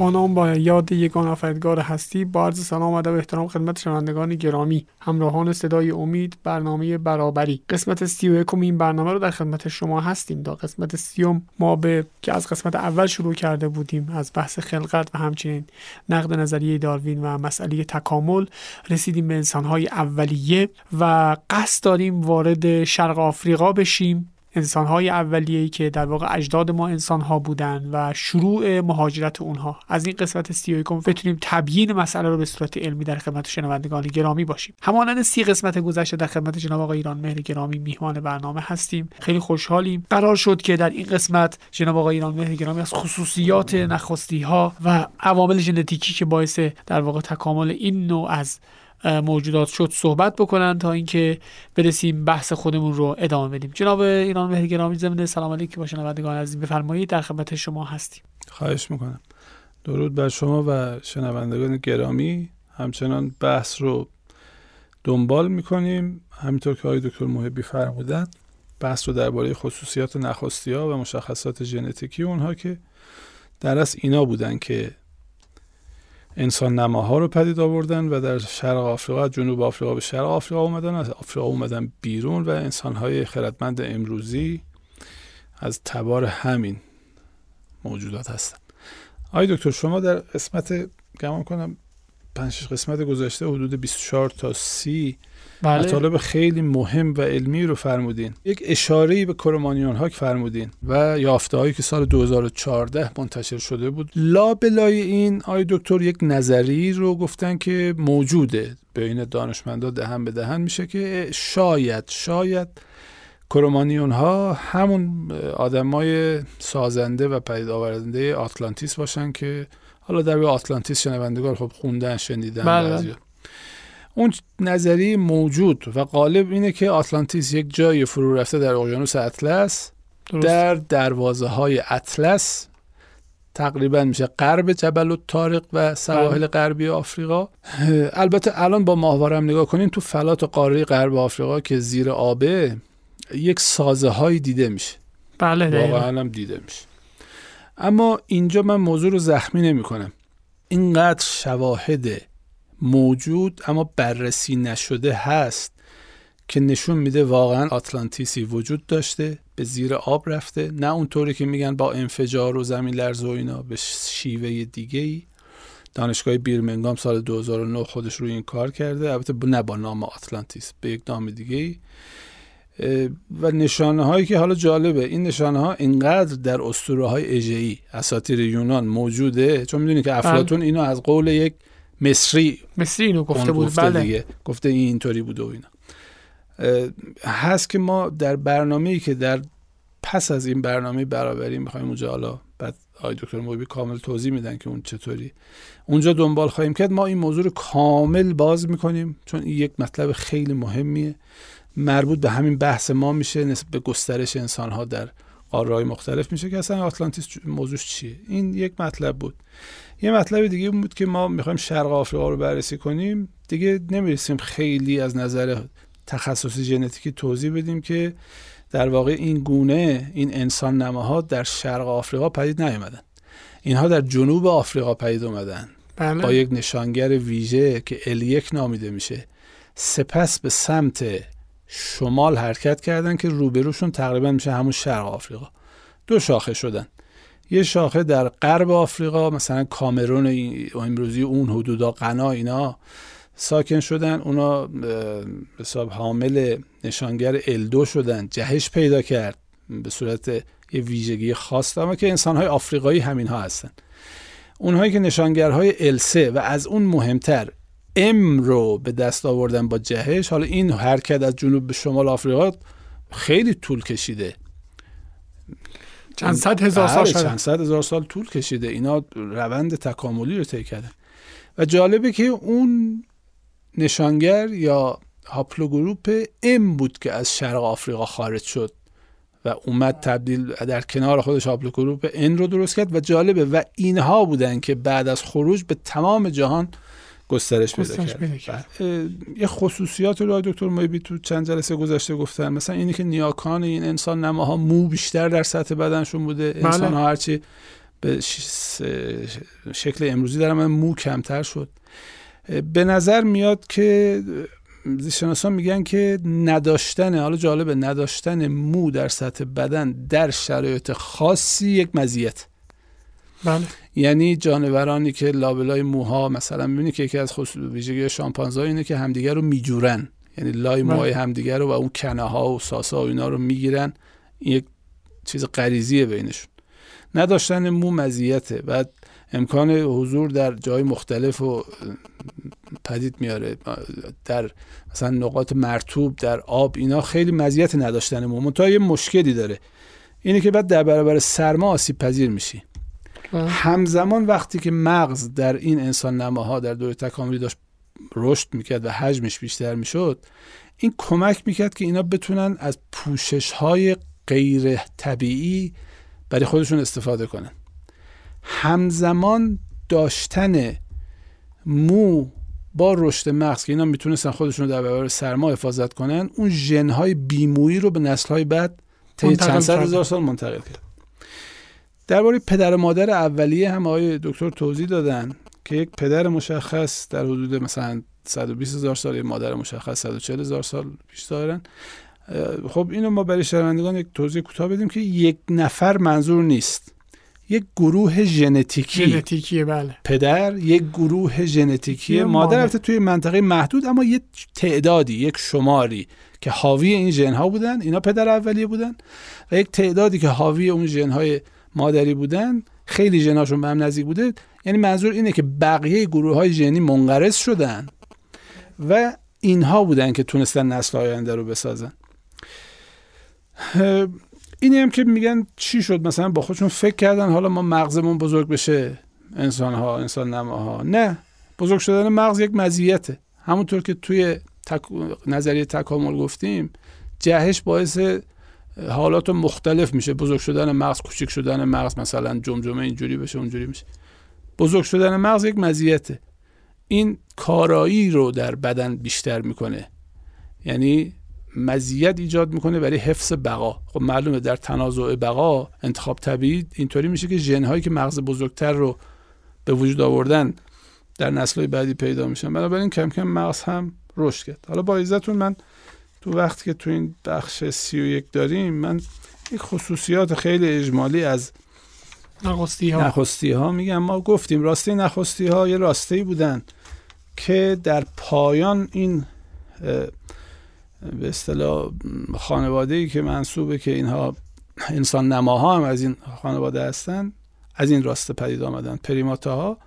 با نام با یاد یگان آفریدگار هستی با عرض سلام و ادب احترام خدمت شنوندگان گرامی همراهان صدای امید برنامه برابری. قسمت سی و این برنامه رو در خدمت شما هستیم. تا قسمت سیوم ما به که از قسمت اول شروع کرده بودیم از بحث خلقت و همچنین نقد نظریه داروین و مسئله تکامل رسیدیم به انسانهای اولیه و قصد داریم وارد شرق آفریقا بشیم. انسانهای اولیه‌ای که در واقع اجداد ما انسانها بودن و شروع مهاجرت اونها. از این قسمت سی بتونیم تبیین مسئله رو به صورت علمی در خدمت شنوندگان گرامی باشیم. همانند سی قسمت گذشته در خدمت جناب آقای ایران مهر گرامی میهمان برنامه هستیم. خیلی خوشحالیم. قرار شد که در این قسمت جناب آقای ایران مهر گرامی از خصوصیات نخستی ها و عوامل ژنتیکی که باعث در واقع تکامل این نوع از موجودات شد صحبت بکنن تا اینکه برسیم بحث خودمون رو ادامه بدیم. جناب ایران مهر گرامی زمینه سلام علیکم. با شنوندگان عزیز بفرمایید. در خدمت شما هستیم. خواهش می‌کنم. درود بر شما و شنوندگان گرامی. همچنان بحث رو دنبال می‌کنیم. همینطور که آقای دکتر محبی فرمودن بحث رو درباره خصوصیات نخستی ها و مشخصات ژنتیکی اونها که در از اینا بودن که انسان نماها رو پدید آوردن و در شرق آفریقا جنوب آفریقا به شرق آفریقا اومدن. از آفریقا اومدن بیرون و انسانهای خردمند امروزی از تبار همین موجودات هستن. آقای دکتر شما در قسمت گمان کنم پنج قسمت گذشته حدود 24 تا 30 بله. مطالب خیلی مهم و علمی رو فرمودین یک اشاره به کرمانیون هاک فرمودین و یافته هایی که سال 2014 منتشر شده بود لا بلای این آی دکتر یک نظری رو گفتن که موجوده بین دانشمندا دهن به دهن میشه که شاید شاید کرومانیون ها همون آدمای سازنده و پدید آورنده آتلانتیس باشن که حالا در آتلانتیس شنوندگان خب خوندن شنیدن بله. اون نظریه موجود و غالب اینه که آتلانتیس یک جای فرو رفته در اقیانوس اطلس. در دروازه های اطلس تقریبا میشه غرب جبل و تارق و سواحل بله. غربی آفریقا. البته الان با ماهواره هم نگاه کنین تو فلات قاره غرب آفریقا که زیر آبه یک سازه هایی دیده میشه. بله واقعا هم دیده میشه. اما اینجا من موضوع رو زخمی نمی کنم اینقدر شواهد موجود اما بررسی نشده هست که نشون میده واقعا آتلانتیسی وجود داشته به زیر آب رفته نه اونطوری که میگن با انفجار و زمین لرز و اینا به شیوه دیگه ای دانشگاه بیرمنگام سال 2009 خودش روی این کار کرده البته نه با نام آتلانتیس به یک نام دیگه ای و نشانه هایی که حالا جالبه این نشانه ها اینقدر در اسطوره های اژه‌ای اساطیر یونان موجوده چون می‌دونی که افلاطون بله. اینو از قول یک مصری مصری اینو گفته بود بله. دیگه. گفته این اینطوری بوده و اینا. هست که ما در برنامه‌ای که در پس از این برنامه برابری می‌خوایم اونجا حالا بعد آقای دکتر موبی کامل توضیح میدن که اون چطوری. اونجا دنبال خواهیم کرد. ما این موضوع رو کامل باز می‌کنیم چون این یک مطلب خیلی مهمیه. مربوط به همین بحث ما میشه نسبت به گسترش انسان ها در قاره مختلف میشه که اصلا آتلانتیس موضوعش چیه؟ این یک مطلب بود. یه مطلب دیگه بود که ما می‌خوایم شرق آفریقا رو بررسی کنیم. دیگه نمی‌رسیم خیلی از نظر تخصصی ژنتیکی توضیح بدیم که در واقع این گونه این انسان نماها در شرق آفریقا پدید نیومدن. اینها در جنوب آفریقا پدید اومدن. بله. با یک نشانگر ویژه که الیک نامیده میشه سپس به سمت شمال حرکت کردن که روبروشون تقریبا میشه همون شرق آفریقا. دو شاخه شدن. یه شاخه در غرب آفریقا مثلا کامرون امروزی اون حدودا قنا اینا ساکن شدن. اونا حساب حامل نشانگر الدو شدن. جهش پیدا کرد به صورت یه ویژگی خاص. اما که انسانهای آفریقایی همین ها هستن. اونهایی که نشانگرهای السه و از اون مهمتر ام رو به دست آوردن با جهش. حالا این حرکت از جنوب به شمال آفریقا خیلی طول کشیده. چند صد هزار سال شده. چند صد هزار سال طول کشیده. اینا روند تکاملی رو طی کردن. و جالبه که اون نشانگر یا haplogroup M بود که از شرق آفریقا خارج شد و اومد تبدیل در کنار خودش haplogroup N رو درست کرد. و جالبه و اینها بودن که بعد از خروج به تمام جهان گسترش پیدا کرد. اه، یه خصوصیات رو دکتر محبی تو چند جلسه گذشته گفتن. مثلا اینی که نیاکان این انسان نماها مو بیشتر در سطح بدنشون بوده. بله. انسان ها هرچی به شکل امروزی دارن مو کمتر شد. به نظر میاد که زیستشناسان میگن که نداشتن حالا جالبه نداشتن مو در سطح بدن در شرایط خاصی یک مزیت. بله. یعنی جانورانی که لابلای موها مثلا می‌بینی که یکی از خصوص ویژگی شامپانزه اینه که همدیگر رو میجورن. یعنی لای بله. موهای همدیگر رو و اون کنه ها و ساسا و اینا رو می‌گیرن. این یک چیز غریزیه بینشون. نداشتن مو مزیته. و امکان حضور در جای مختلف و پدید میاره. در مثلا نقاط مرتوب در آب اینا خیلی مزیت نداشتن مو منتها یه مشکلی داره. اینه که بعد در برابر سرما آسیب پذیر میشی. همزمان وقتی که مغز در این انسان نماها در دوره تکاملی داشت رشد می‌کرد و حجمش بیشتر می‌شد این کمک می‌کرد که اینا بتونن از پوشش های غیر طبیعی برای خودشون استفاده کنن. همزمان داشتن مو با رشد مغز که اینا می‌تونستن خودشون رو در برابر سرما حفاظت کنن اون ژنهای بیمویی رو به نسلهای بعد طی چند. هزار سال منتقل کرد درباره پدر و مادر اولیه هم آقای دکتر توضیح دادن که یک پدر مشخص در حدود مثلا 120 هزار سال یک مادر مشخص 140 هزار سال پیش دارن خب اینو ما برای شنوندگان یک توضیح کوتاه بدیم که یک نفر منظور نیست. یک گروه ژنتیکی. ژنتیکیه بله. پدر یک گروه ژنتیکی یه مادر. البته توی منطقه محدود اما یک تعدادی یک شماری که حاوی این ژن ها بودن اینا پدر اولیه بودن. و یک تعدادی که حاوی اون ژن های مادری بودن خیلی ژناشون به هم نزدیک بوده. یعنی منظور اینه که بقیه گروه های ژنی منقرض شدن و اینها بودن که تونستن نسل آینده رو بسازن. اینی هم که میگن چی شد؟ مثلا با خودشون فکر کردن حالا ما مغزمون بزرگ بشه. انسان ها انسان نماها نه بزرگ شدن مغز یک مزیته. همونطور که توی تک... نظریه تکامل گفتیم جهش باعث حالات مختلف میشه. بزرگ شدن مغز کوچک شدن مغز مثلا جمجمه اینجوری بشه اونجوری میشه. بزرگ شدن مغز یک مزیته. این کارایی رو در بدن بیشتر می‌کنه. یعنی مزیت ایجاد می‌کنه برای حفظ بقا. خب معلومه در تنازع بقا انتخاب طبیعی اینطوری میشه که ژنهایی که مغز بزرگتر رو به وجود آوردن در نسل‌های بعدی پیدا میشن. بنابراین کم کم مغز هم رشد کرد. حالا با عزتون من تو وقتی که تو این بخش سی و یک داریم من یک خصوصیات خیلی اجمالی از نخستی ها نخستی ها میگم. ما گفتیم راسته نخستی ها یه راسته بودن که در پایان این به اصطلاح خانواده ای که منصوبه که اینها انسان نماها هم از این خانواده هستن از این راسته پدید آمدن پریماتا ها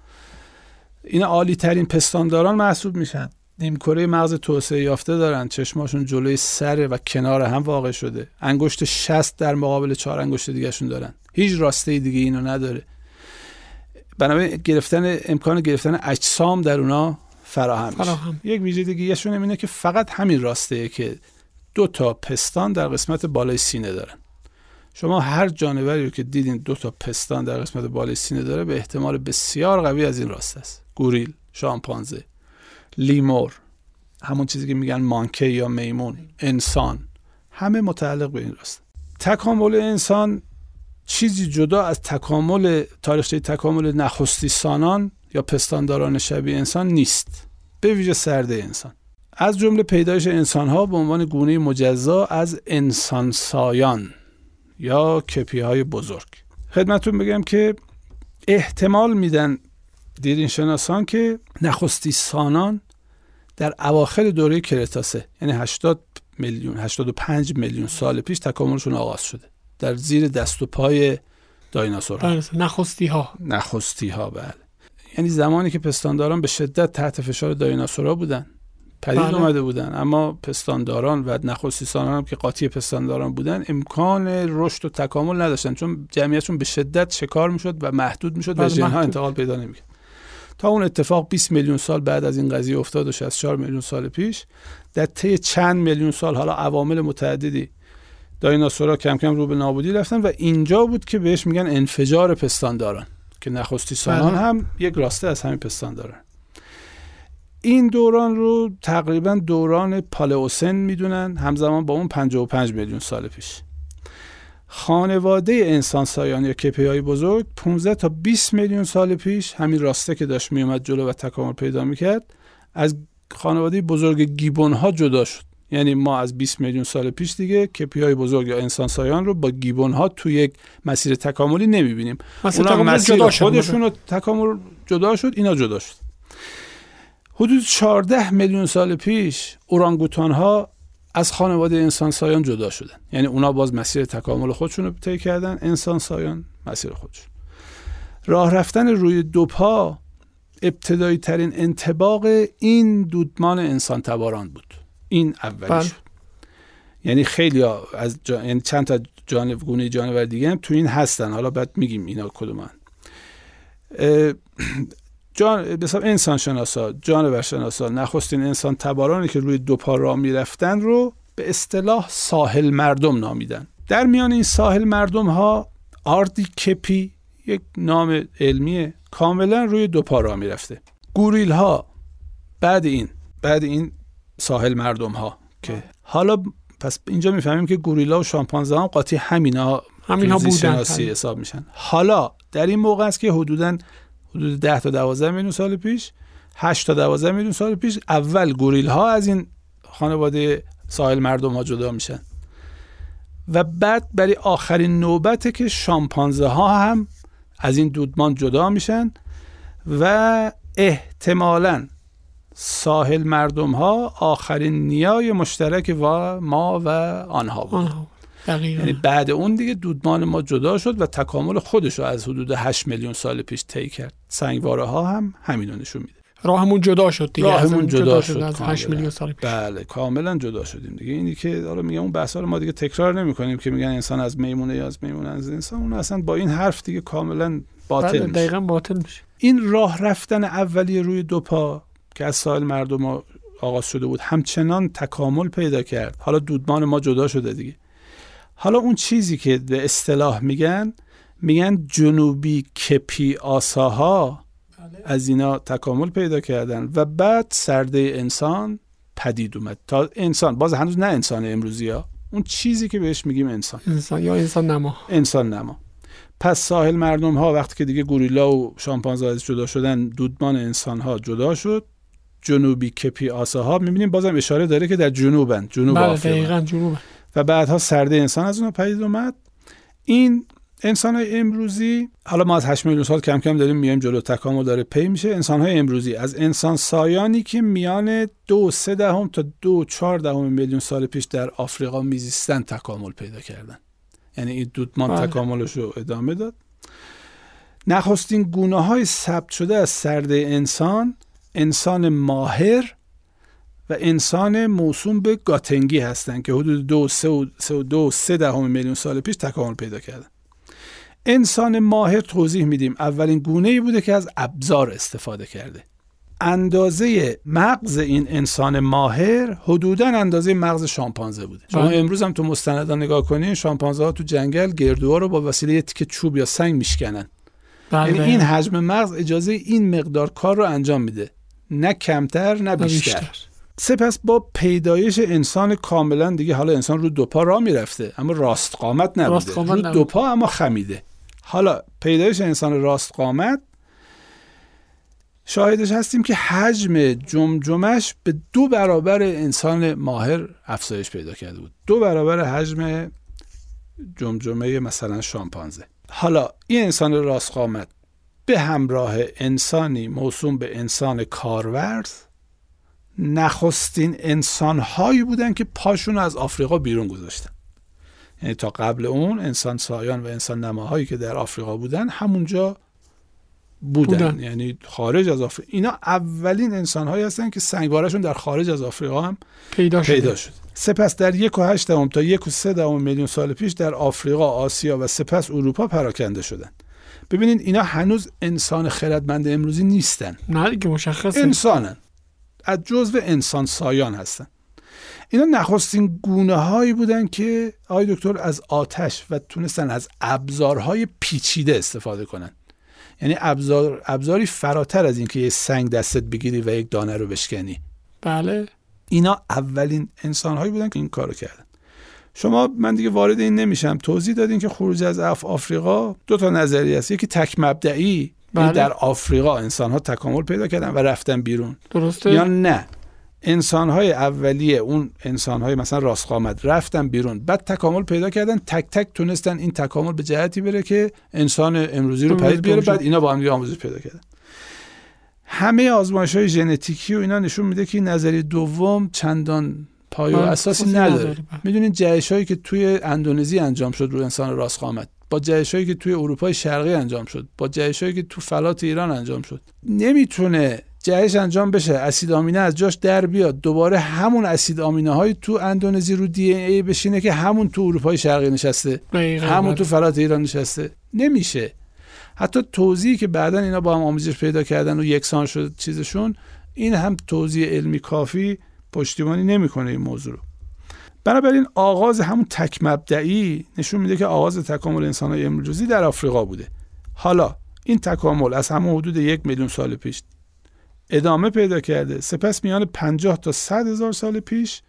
اینا عالی ترین پستانداران محسوب میشن. نیمکره مغز توسعه یافته دارن. چشماشون جلوی سر و کنار هم واقع شده. انگشت شست در مقابل چهار انگشت دیگهشون دارن. هیچ راسته دیگه اینو نداره. بنابراین گرفتن امکان گرفتن اجسام در اونا فراهم میشه. فراهم. یک ویژگیشون اینه که فقط همین راسته که دو تا پستان در قسمت بالای سینه دارن. شما هر جانوری رو که دیدین دو تا پستان در قسمت بالای سینه داره به احتمال بسیار قوی از این راسته است. گوریل شامپانزه. لیمور همون چیزی که میگن مانکه یا میمون انسان. همه متعلق به این راسته تکامل انسان چیزی جدا از تکامل تاریخچه تکامل نخستی سانان یا پستانداران شبیه انسان نیست. به ویژه سرده انسان. از جمله پیدایش انسان ها به عنوان گونه مجزا از انسان سایان یا کپی های بزرگ. خدمتون بگم که احتمال میدن دیرین شناسان که نخستی سانان در اواخر دوره کرتاسه یعنی 80 میلیون 85 میلیون سال پیش تکاملشون آغاز شده. در زیر دست و پای دایناسور بله نخستی ها نخستی ها بله. یعنی زمانی که پستانداران به شدت تحت فشار دایناسورها بودن. پدید بله. اومده بودن. اما پستانداران و نخستیسانان هم که قاطی پستانداران بودن امکان رشد و تکامل نداشتن. چون جمعیتشون به شدت شکار می‌شد و محدود می‌شد و بله، ژنها محدود. انتقال پیدا نمی‌کرد. تا اون اتفاق 20 میلیون سال بعد از این قضیه افتاد و 64 میلیون سال پیش در طی چند میلیون سال حالا عوامل متعددی دایناسورا کم کم رو به نابودی رفتن و اینجا بود که بهش میگن انفجار پستانداران که نخستیسانان بله. هم یک راسته از همین پستانداران این دوران رو تقریبا دوران پالئوسن می‌دونن همزمان با اون 55 میلیون سال پیش خانواده انسان سایان یا کپی های بزرگ 15 تا 20 میلیون سال پیش همین راسته که داشت میومد جلو و تکامل پیدا می‌کرد از خانواده بزرگ گیبون ها جدا شد. یعنی ما از 20 میلیون سال پیش دیگه کپی های بزرگ یا انسان سایان رو با گیبون ها تو یک مسیر تکاملی نمی‌بینیم. اونا تکامل مسیر جدا شد. خودشون رو تکامل جدا شد اینا جدا شد. حدود 14 میلیون سال پیش اورانگوتان ها از خانواده انسان سایان جدا شدن. یعنی اونا باز مسیر تکامل خودشون رو طی کردن انسان سایان مسیر خودشون. راه رفتن روی دو پا ابتدایی ترین انتباق این دودمان انسان تباران بود. این اولی بله. یعنی خیلی از جا... یعنی چند تا جانب گونه جانور دیگه هم تو این هستن. حالا بعد میگیم اینا کدومن. جان مثلا انسان شناسا جانور شناسا نخستین انسان تبارانی که روی دو پا راه می‌رفتن رو به اصطلاح ساحل مردم نامیدن. در میان این ساحل مردم ها آردی کپی یک نام علمیه کاملا روی دو پا راه می‌رفته. گوریل ها بعد این بعد این ساحل مردم ها که حالا پس اینجا می‌فهمیم که گوریلا و شامپانزه هم قاطی همینا همینها تو زیست بودن حساب میشن. حالا در این موقع است که حدودا حدود 10 تا 12 میلیون سال پیش 8 تا 12 میلیون سال پیش اول گوریل ها از این خانواده ساحل مردم ها جدا میشن. و بعد برای آخرین نوبته که شامپانزه ها هم از این دودمان جدا میشن و احتمالاً ساحل مردم ها آخرین نیای مشترک و ما و آنها بود. یعنی بعد اون دیگه دودمان ما جدا شد و تکامل خودش رو از حدود 8 میلیون سال پیش طی کرد. سنگواره ها هم همین رو نشون میده. راهمون جدا شد دیگه راهمون ازمون جدا شد از 8 کاملا. میلیون سال پیش. بله کاملا جدا شدیم دیگه. اینی که حالا میگم اون بحثا رو ما دیگه تکرار نمی کنیم که میگن انسان از میمونه یا از میمونه. از انسان اون اصلا با این حرف دیگه کاملا باطل بله دقیقا باطل میشه. این راه رفتن اولیه روی دو پا که از ساحل مردم آغاز شده بود همچنان تکامل پیدا کرد. حالا دودمان ما جدا شده دیگه. حالا اون چیزی که به اصطلاح میگن میگن جنوبی کپی آساها از اینا تکامل پیدا کردن و بعد سرده انسان پدید اومد. تا انسان باز هنوز نه انسان امروزی ها. اون چیزی که بهش میگیم انسان. انسان یا انسان نما. انسان نما. پس ساحل مردم ها وقتی که دیگه گوریلا و شامپانزه از جدا شدن دودمان انسان ها جدا شد جنوبی کپی آساها می‌بینیم بازم اشاره داره که در جنوبن جنوب بله آفریقا. دقیقا جنوب و بعدها سرده انسان از اونها پدید اومد. این انسان های امروزی حالا ما از 8 میلیون سال کم کم داریم میایم جلو تکامل داره پی میشه. انسان های امروزی از انسان سایانی که میان دو سه دهم تا دو چهار دهم میلیون سال پیش در آفریقا میزیستن تکامل پیدا کردن. یعنی این دودمان بله. تکاملش رو ادامه داد. نخستین گونه های ثبت شده از سرده انسان انسان ماهر و انسان موسوم به گاتنگی هستند که حدود دو سه و سه, و دو سه دهم میلیون سال پیش تکامل پیدا کردن. انسان ماهر توضیح میدیم. اولین گونه ای بوده که از ابزار استفاده کرده. اندازه مغز این انسان ماهر حدودا اندازه مغز شامپانزه بوده. شما بله. امروز هم تو مستندا نگاه کنین شامپانزه ها تو جنگل گردوها رو با وسیله تیکه چوب یا سنگ میشکنن. بله. یعنی. این حجم مغز اجازه این مقدار کار رو انجام میده. نه کمتر نه نه بیشتر. سپس با پیدایش انسان کاملا دیگه حالا انسان رو دو پا راه می‌رفته اما راست قامت نبوده. راست قامت رو نبوده. دو پا اما خمیده. حالا پیدایش انسان راست قامت شاهدش هستیم که حجم جمجمش به دو برابر انسان ماهر افزایش پیدا کرده بود. دو برابر حجم جمجمه مثلا شامپانزه. حالا این انسان راست قامت به همراه انسانی موسوم به انسان کارورز نخستین انسان هایی بودن که پاشون از آفریقا بیرون گذاشتن. یعنی تا قبل اون انسان سایان و انسان نماهایی که در آفریقا بودن همونجا بودن, بودن. یعنی خارج از آفریقا. اینا اولین انسان هایی هستن که سنگوارشون در خارج از آفریقا هم پیدا شده. پیدا شد سپس در یک و هشت دهم تا یک و سه دهم میلیون سال پیش در آفریقا آسیا و سپس اروپا پراکنده شدن. ببینید اینا هنوز انسان خردمند امروزی نیستن. نه دیگه مشخصه. انسانن. از جزو انسان سایان هستن. اینا نخستین گونه هایی بودن که آقای دکتر از آتش و تونستن از ابزارهای پیچیده استفاده کنن. یعنی ابزار ابزاری فراتر از اینکه یه سنگ دستت بگیری و یک دانه رو بشکنی. بله. اینا اولین انسان هایی بودن که این کارو کردن. شما من دیگه وارد این نمیشم. توضیح دادین که خروج از اف آفریقا دو تا نظریه است. یکی تک مبدعی بله. یعنی در آفریقا انسان ها تکامل پیدا کردن و رفتن بیرون درسته یا نه انسان های اولیه اون انسان های مثلا راستقامت رفتن بیرون بعد تکامل پیدا کردن تک تک تونستن این تکامل به جهتی بره که انسان امروزی رو پدید بیاره. بعد اینا با هم آموزش پیدا کردن همه آزمایش های ژنتیکی و اینا نشون میده که این نظریه دوم چندان پایه و بله، اساسی نداره بله. می‌دونید جهش هایی که توی اندونزی انجام شد رو انسان راستقامت با جهش هایی که توی اروپای شرقی انجام شد با جهش هایی که تو فلات ایران انجام شد. نمی‌تونه جهش انجام بشه اسید آمینه از جاش در بیاد. دوباره همون اسید آمینه های تو اندونزی رو دی ای بشینه که همون تو اروپای شرقی نشسته. همون. تو فلات ایران نشسته. نمیشه. حتی توضیحی که بعدا اینا با هم آموزش پیدا کردن و یکسان شد چیزشون این هم توضیح علمی کافی پشتیبانی نمی‌کنه این موضوع رو. بنابراین آغاز همون تک مبدعی نشون میده که آغاز تکامل انسانهای امروزی در آفریقا بوده. حالا این تکامل از همون حدود یک میلیون سال پیش ادامه پیدا کرده. سپس میان 50 تا 100 هزار سال پیش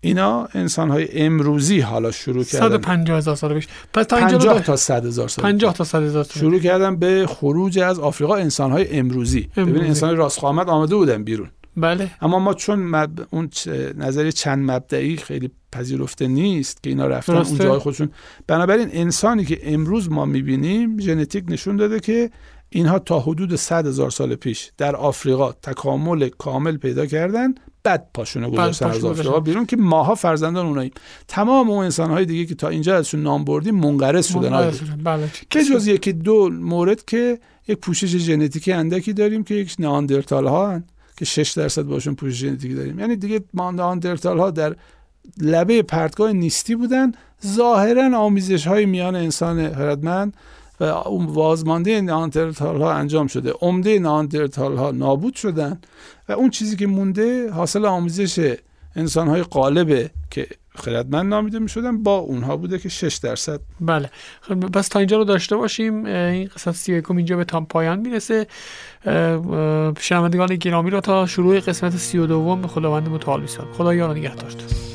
اینا انسانهای امروزی حالا شروع کردن. 150 هزار سال پیش. پس تا اینجا 50 رو تا 100 هزار سال 50 تا 100 هزار سال شروع کردن به خروج از آفریقا انسانهای امروزی. امروزی. ببین انسان راستقامت آمده بودن بیرون. بله. اما ما چون مب... اون چ- نظریه چند مبدعی خیلی پذیرفته نیست که اینا رفتن. اون جای خودشون. بنابراین انسانی که امروز ما می‌بینیم ژنتیک نشون داده که اینها تا حدود 100 هزار سال پیش در آفریقا تکامل کامل پیدا کردن بعد پاشونو بعد گذاشتن از آفریقا. بیرون که ماها فرزندان اوناییم. تمام اون انسانهای دیگه که تا اینجا ازشون نام بردیم منقرض شدن. بله. به جز یکی دو مورد که یک پوشش ژنتیکی اندکی داریم که یک نئاندرتال ها هن. که 6 درصد باشون پوشش ژنتیکی داریم. یعنی دیگه ما نئاندرتال ها در لبه پرتگاه نیستی بودن. ظاهرا آمیزش های میان انسان خردمند و اون بازمانده نئاندرتال ها انجام شده. عمده نئاندرتال ها نابود شدن و اون چیزی که مونده حاصل آمیزش انسان های قالبه که خردمند نامیده می شدن با اونها بوده که 6 درصد. بله. خب پس تا اینجا رو داشته باشیم. این قسمت سی اینجا به تام پایان می‌رسه. شنوندگان گرامی را تا شروع قسمت سی و دوم به خداوند متعال میسپارم خدا یار نگهدارتون